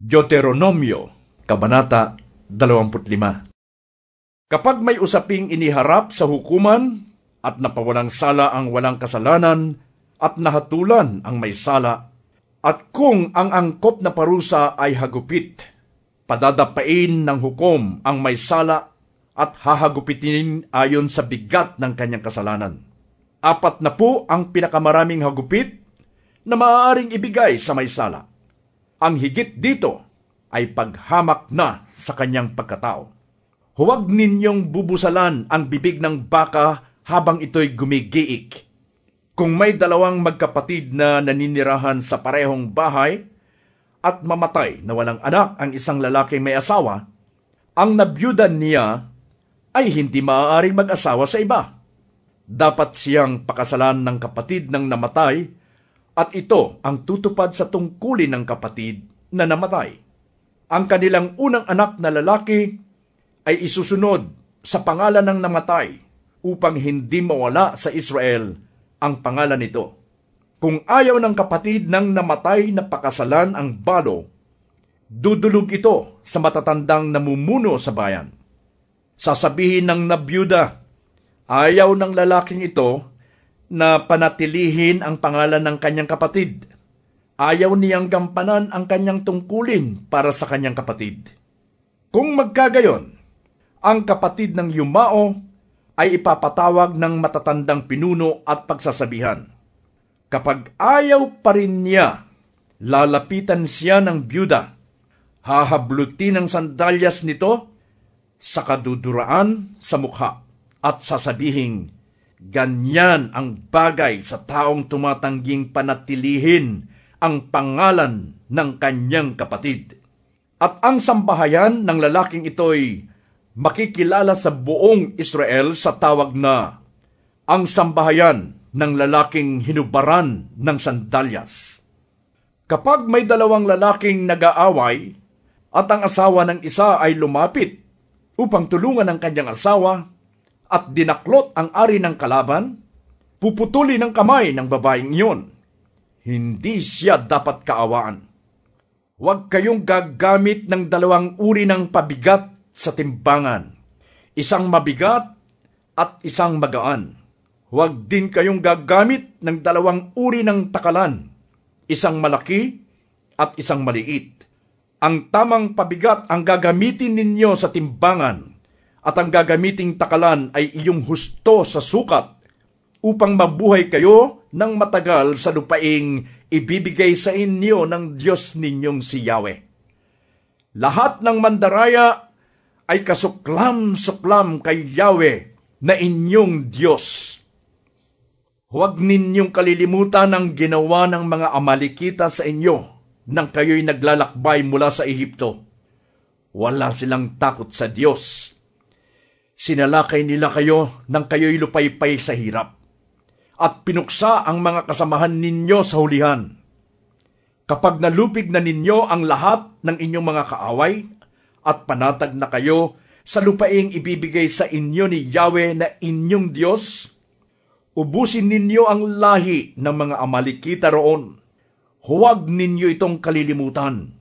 Deuteronomio, Kabanata 25 Kapag may usaping iniharap sa hukuman at napawalang sala ang walang kasalanan at nahatulan ang may sala, at kung ang angkop na parusa ay hagupit, padadapain ng hukom ang may sala at hahagupitin ayon sa bigat ng kanyang kasalanan. Apat na po ang pinakamaraming hagupit na maaaring ibigay sa may sala ang higit dito ay paghamak na sa kanyang pagkatao. Huwag ninyong bubusalan ang bibig ng baka habang ito'y gumigiik. Kung may dalawang magkapatid na naninirahan sa parehong bahay at mamatay na walang anak ang isang lalaking may asawa, ang nabyudan niya ay hindi maaaring mag-asawa sa iba. Dapat siyang pakasalan ng kapatid ng namatay at ito ang tutupad sa tungkulin ng kapatid na namatay. Ang kanilang unang anak na lalaki ay isusunod sa pangalan ng namatay upang hindi mawala sa Israel ang pangalan nito. Kung ayaw ng kapatid ng namatay na pakasalan ang balo, dudulog ito sa matatandang namumuno sa bayan. Sasabihin ng nabyuda, ayaw ng lalaking ito na panatilihin ang pangalan ng kanyang kapatid. Ayaw niyang gampanan ang kanyang tungkulin para sa kanyang kapatid. Kung magkagayon, ang kapatid ng yumao ay ipapatawag ng matatandang pinuno at pagsasabihan. Kapag ayaw pa rin niya, lalapitan siya ng byuda, hahablutin ang sandalyas nito sa kaduduraan sa mukha at sasabihing, Ganyan ang bagay sa taong tumatangging panatilihin ang pangalan ng kanyang kapatid. At ang sambahayan ng lalaking ito'y makikilala sa buong Israel sa tawag na ang sambahayan ng lalaking hinubaran ng sandalyas. Kapag may dalawang lalaking nag-aaway at ang asawa ng isa ay lumapit upang tulungan ang kanyang asawa, at dinaklot ang ari ng kalaban, puputuli ng kamay ng babaeng iyon. Hindi siya dapat kaawaan. Huwag kayong gagamit ng dalawang uri ng pabigat sa timbangan. Isang mabigat at isang magaan. Huwag din kayong gagamit ng dalawang uri ng takalan. Isang malaki at isang maliit. Ang tamang pabigat ang gagamitin ninyo sa timbangan at ang gagamiting takalan ay iyong husto sa sukat upang mabuhay kayo ng matagal sa lupaing ibibigay sa inyo ng Diyos ninyong si Yahweh. Lahat ng mandaraya ay kasuklam-suklam kay Yahweh na inyong Diyos. Huwag ninyong kalilimutan ang ginawa ng mga Amalikita sa inyo nang kayo'y naglalakbay mula sa Ehipto. Wala silang takot sa Diyos Sinalakay nila kayo nang kayo'y lupaypay sa hirap. At pinuksa ang mga kasamahan ninyo sa hulihan. Kapag nalupig na ninyo ang lahat ng inyong mga kaaway at panatag na kayo sa lupaing ibibigay sa inyo ni Yahweh na inyong Diyos, ubusin ninyo ang lahi ng mga Amalikita roon. Huwag ninyo itong kalilimutan